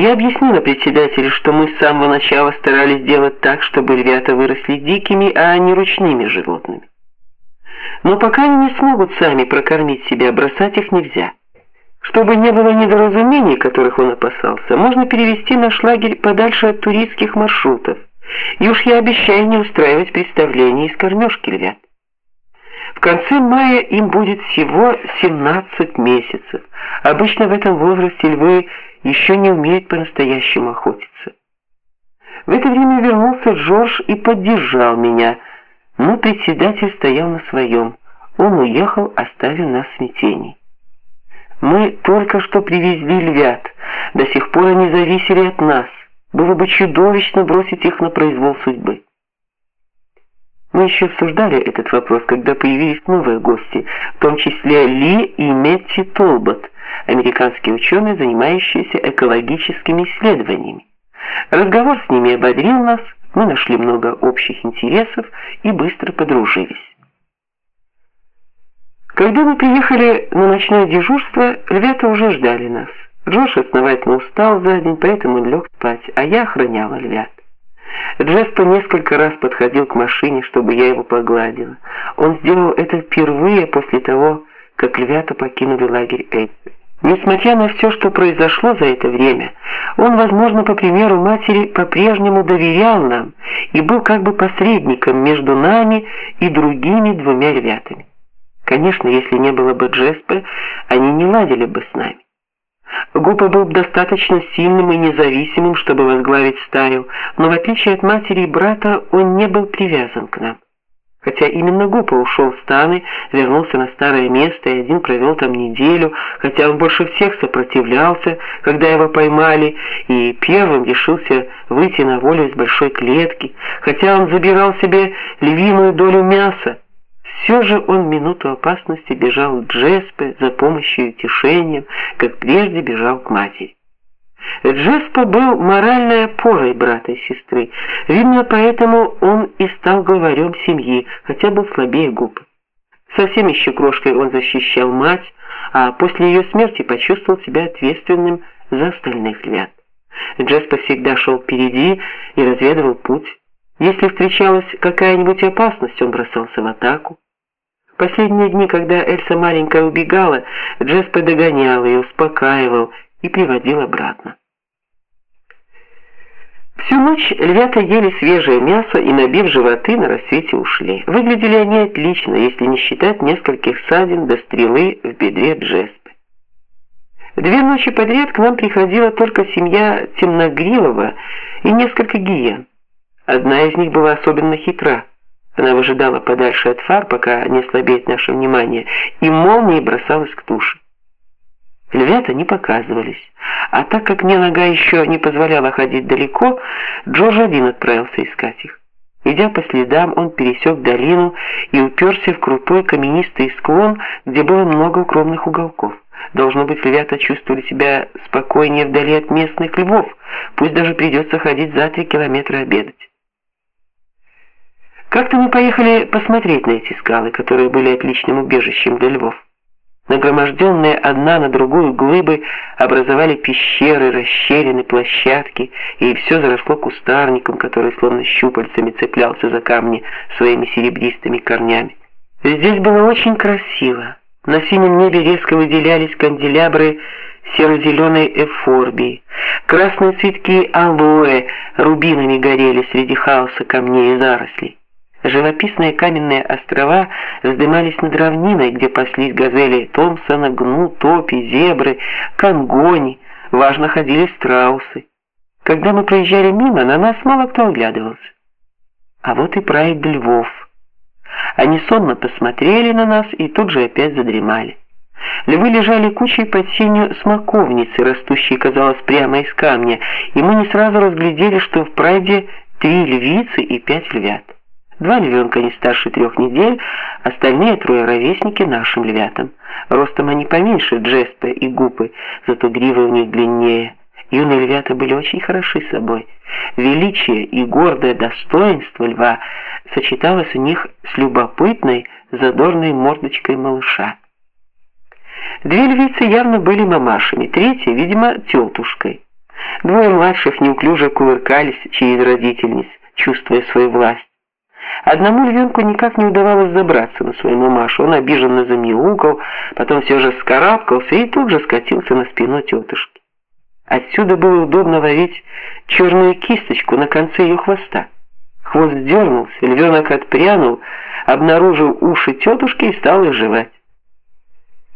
Я объяснила председателю, что мы с самого начала старались сделать так, чтобы львята выросли дикими, а не ручными животными. Но пока они не смогут сами прокормить себя, бросать их нельзя. Чтобы не было недоразумений, которых он опасался, можно перевести наш лагерь подальше от туристских маршрутов. И уж я обещаю не устраивать представления из кормежки львят. В конце мая им будет всего 17 месяцев. Обычно в этом возрасте львы еще не умеют по-настоящему охотиться. В это время вернулся Джордж и поддержал меня, но председатель стоял на своем. Он уехал, оставив нас в смятении. Мы только что привезли львят. До сих пор они зависели от нас. Было бы чудовищно бросить их на произвол судьбы. Мы еще обсуждали этот вопрос, когда появились новые гости, в том числе Ли и Метти Толбот, американские ученые, занимающиеся экологическими исследованиями. Разговор с ними ободрил нас, мы нашли много общих интересов и быстро подружились. Когда мы приехали на ночное дежурство, ребята уже ждали нас. Джош основательно устал за день, поэтому лег спать, а я охраняла львят. Джеспо несколько раз подходил к машине, чтобы я его погладила. Он сделал это впервые после того, как львята покинули лагерь Эйпи. Несмотря на все, что произошло за это время, он, возможно, по примеру матери, по-прежнему доверял нам и был как бы посредником между нами и другими двумя львятами. Конечно, если не было бы Джеспе, они не ладили бы с нами. Гупа был достаточно сильным и независимым, чтобы возглавить стаю, но в отличие от матери и брата, он не был привязан к нам. Хотя именно Гупа ушел в станы, вернулся на старое место и один провел там неделю, хотя он больше всех сопротивлялся, когда его поймали, и первым решился выйти на волю из большой клетки, хотя он забирал себе львиную долю мяса. Все же он в минуту опасности бежал к Джеспе за помощью и утешением, как прежде бежал к матери. Джеспо был моральной опорой брата и сестры. Видно, поэтому он и стал главарем семьи, хотя был слабее губ. Совсем еще крошкой он защищал мать, а после ее смерти почувствовал себя ответственным за остальных львят. Джеспо всегда шел впереди и разведывал путь. Если встречалась какая-нибудь опасность, он бросался в атаку. Последние дни, когда Эльса маленькая убегала, Джеспе догонял ее, успокаивал и приводил обратно. Всю ночь львята ели свежее мясо и, набив животы, на рассвете ушли. Выглядели они отлично, если не считать нескольких ссадин до стрелы в бедре Джеспе. Две ночи подряд к нам приходила только семья Темногривого и несколько гиен. Одна из них была особенно хитра. Она выжидала подальше от фар, пока не ослабеет наше внимание, и молнией бросалась к туше. Львята не показывались, а так как мне нога еще не позволяла ходить далеко, Джордж один отправился искать их. Идя по следам, он пересек долину и уперся в крутой каменистый склон, где было много укромных уголков. Должно быть, львята чувствовали себя спокойнее вдали от местных львов, пусть даже придется ходить за три километра обедать. Как-то мы поехали посмотреть на эти скалы, которые были отличным убежищем для львов. Нагроможденные одна на другую глыбы образовали пещеры, расщелины, площадки, и все заросло кустарником, который словно щупальцами цеплялся за камни своими серебристыми корнями. Здесь было очень красиво. На синем небе резко выделялись канделябры серо-зеленой эфорбии. Красные цветки алоэ рубинами горели среди хаоса камней и зарослей. Живописные каменные острова вздымались над равниной, где паслись газели Томпсона, гну, топи, зебры, конгони, важно ходили страусы. Когда мы проезжали мимо, на нас мало кто оглядывался. А вот и прайд львов. Они сонно посмотрели на нас и тут же опять задремали. Львы лежали кучей под сенью смоковницы, растущей, казалось, прямо из камня, и мы не сразу разглядели, что в прайде три львицы и пять львят. Два львенка не старше трех недель, остальные трое ровесники нашим львятам. Ростом они поменьше Джеспа и Гупы, зато гривы у них длиннее. Юные львята были очень хороши собой. Величие и гордое достоинство льва сочеталось у них с любопытной, задорной мордочкой малыша. Две львицы явно были мамашами, третья, видимо, тетушкой. Двое младших неуклюже кувыркались через родительниц, чувствуя свою власть. Одному львенку никак не удавалось забраться на свою мамашу. Он обиженно замяукал, потом все же скарабкался и тут же скатился на спину тетушки. Отсюда было удобно ловить черную кисточку на конце ее хвоста. Хвост дернулся, львенок отпрянул, обнаружил уши тетушки и стал их жевать.